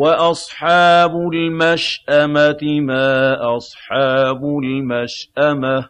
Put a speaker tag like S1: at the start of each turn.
S1: وَأَصْحَابُ الْمَشْأَمَةِ مَا أَصْحَابُ الْمَشْأَمَةِ